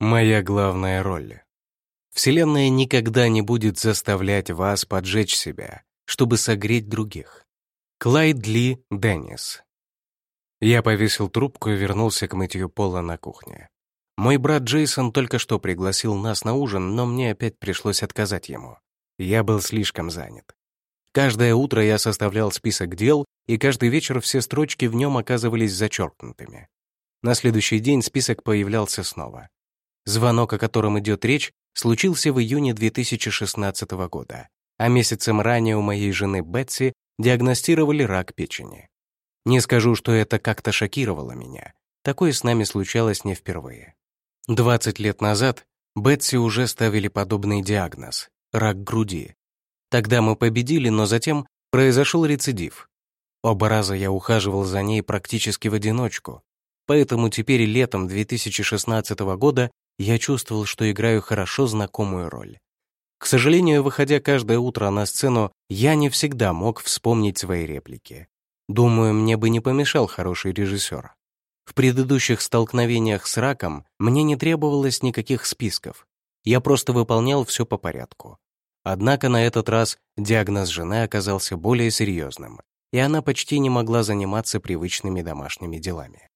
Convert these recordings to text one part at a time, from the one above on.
Моя главная роль. Вселенная никогда не будет заставлять вас поджечь себя, чтобы согреть других. Клайд Ли Деннис. Я повесил трубку и вернулся к мытью пола на кухне. Мой брат Джейсон только что пригласил нас на ужин, но мне опять пришлось отказать ему. Я был слишком занят. Каждое утро я составлял список дел, и каждый вечер все строчки в нем оказывались зачеркнутыми. На следующий день список появлялся снова. Звонок, о котором идет речь, случился в июне 2016 года, а месяцем ранее у моей жены Бетси диагностировали рак печени. Не скажу, что это как-то шокировало меня. Такое с нами случалось не впервые. 20 лет назад Бетси уже ставили подобный диагноз — рак груди. Тогда мы победили, но затем произошел рецидив. Оба раза я ухаживал за ней практически в одиночку, поэтому теперь летом 2016 года я чувствовал, что играю хорошо знакомую роль. К сожалению, выходя каждое утро на сцену, я не всегда мог вспомнить свои реплики. Думаю, мне бы не помешал хороший режиссер. В предыдущих столкновениях с раком мне не требовалось никаких списков. Я просто выполнял все по порядку. Однако на этот раз диагноз жены оказался более серьезным, и она почти не могла заниматься привычными домашними делами.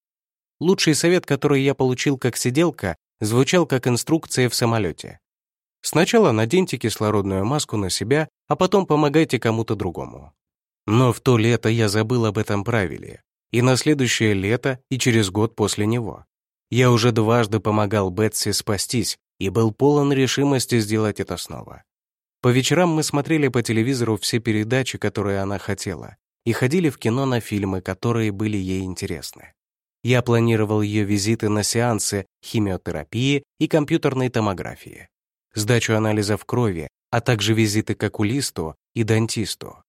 Лучший совет, который я получил как сиделка, звучал как инструкция в самолете. Сначала наденьте кислородную маску на себя, а потом помогайте кому-то другому. Но в то лето я забыл об этом правиле, и на следующее лето, и через год после него. Я уже дважды помогал Бетси спастись и был полон решимости сделать это снова. По вечерам мы смотрели по телевизору все передачи, которые она хотела, и ходили в кино на фильмы, которые были ей интересны. Я планировал ее визиты на сеансы химиотерапии и компьютерной томографии, сдачу анализов крови, а также визиты к окулисту и дантисту.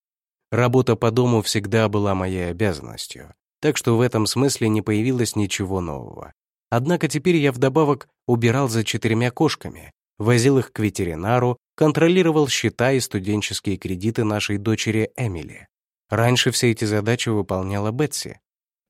Работа по дому всегда была моей обязанностью, так что в этом смысле не появилось ничего нового. Однако теперь я вдобавок убирал за четырьмя кошками, возил их к ветеринару, контролировал счета и студенческие кредиты нашей дочери Эмили. Раньше все эти задачи выполняла Бетси,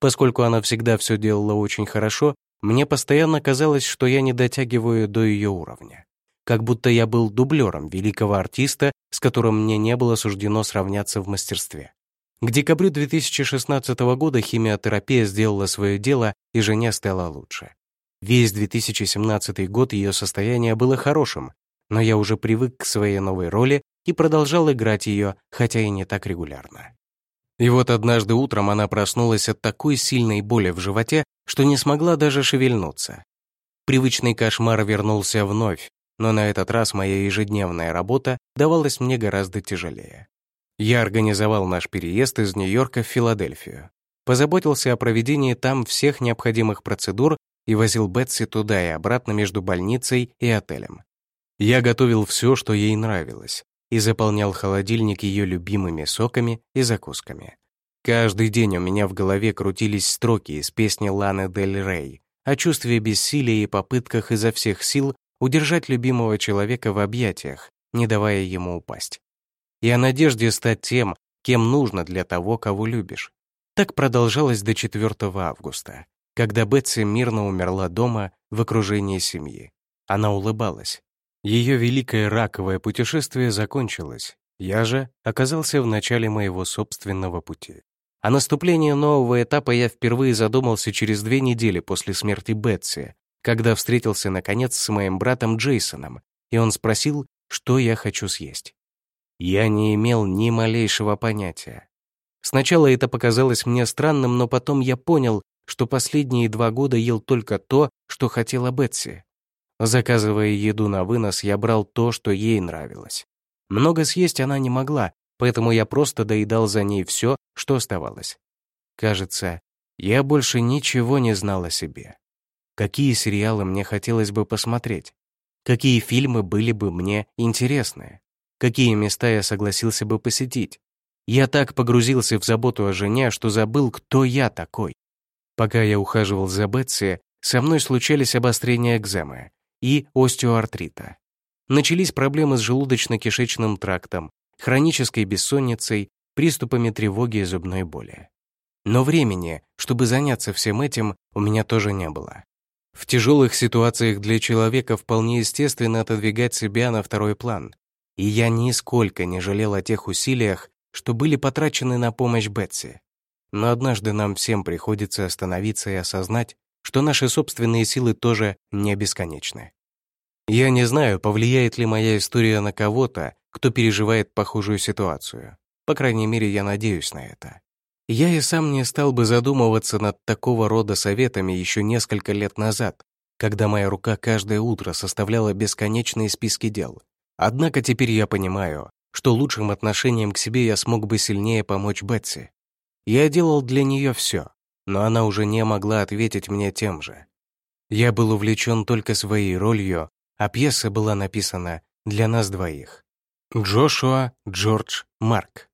Поскольку она всегда все делала очень хорошо, мне постоянно казалось, что я не дотягиваю до ее уровня. Как будто я был дублером великого артиста, с которым мне не было суждено сравняться в мастерстве. К декабрю 2016 года химиотерапия сделала свое дело, и жене стало лучше. Весь 2017 год ее состояние было хорошим, но я уже привык к своей новой роли и продолжал играть ее, хотя и не так регулярно. И вот однажды утром она проснулась от такой сильной боли в животе, что не смогла даже шевельнуться. Привычный кошмар вернулся вновь, но на этот раз моя ежедневная работа давалась мне гораздо тяжелее. Я организовал наш переезд из Нью-Йорка в Филадельфию, позаботился о проведении там всех необходимых процедур и возил Бетси туда и обратно между больницей и отелем. Я готовил все, что ей нравилось, и заполнял холодильник ее любимыми соками и закусками. Каждый день у меня в голове крутились строки из песни Ланы Дель Рей о чувстве бессилия и попытках изо всех сил удержать любимого человека в объятиях, не давая ему упасть. И о надежде стать тем, кем нужно для того, кого любишь. Так продолжалось до 4 августа, когда Бетси мирно умерла дома в окружении семьи. Она улыбалась, ее великое раковое путешествие закончилось, я же оказался в начале моего собственного пути. О наступлении нового этапа я впервые задумался через две недели после смерти Бетси, когда встретился, наконец, с моим братом Джейсоном, и он спросил, что я хочу съесть. Я не имел ни малейшего понятия. Сначала это показалось мне странным, но потом я понял, что последние два года ел только то, что хотела Бетси. Заказывая еду на вынос, я брал то, что ей нравилось. Много съесть она не могла, поэтому я просто доедал за ней все, что оставалось. Кажется, я больше ничего не знал о себе. Какие сериалы мне хотелось бы посмотреть? Какие фильмы были бы мне интересны? Какие места я согласился бы посетить? Я так погрузился в заботу о жене, что забыл, кто я такой. Пока я ухаживал за Бетси, со мной случались обострения экземы, и остеоартрита. Начались проблемы с желудочно-кишечным трактом, хронической бессонницей, приступами тревоги и зубной боли. Но времени, чтобы заняться всем этим, у меня тоже не было. В тяжелых ситуациях для человека вполне естественно отодвигать себя на второй план. И я нисколько не жалел о тех усилиях, что были потрачены на помощь Бетси. Но однажды нам всем приходится остановиться и осознать, что наши собственные силы тоже не бесконечны. Я не знаю, повлияет ли моя история на кого-то, кто переживает похожую ситуацию. По крайней мере, я надеюсь на это. Я и сам не стал бы задумываться над такого рода советами еще несколько лет назад, когда моя рука каждое утро составляла бесконечные списки дел. Однако теперь я понимаю, что лучшим отношением к себе я смог бы сильнее помочь Бетси. Я делал для нее все, но она уже не могла ответить мне тем же. Я был увлечен только своей ролью, а пьеса была написана для нас двоих. Джошуа, Джордж, Марк.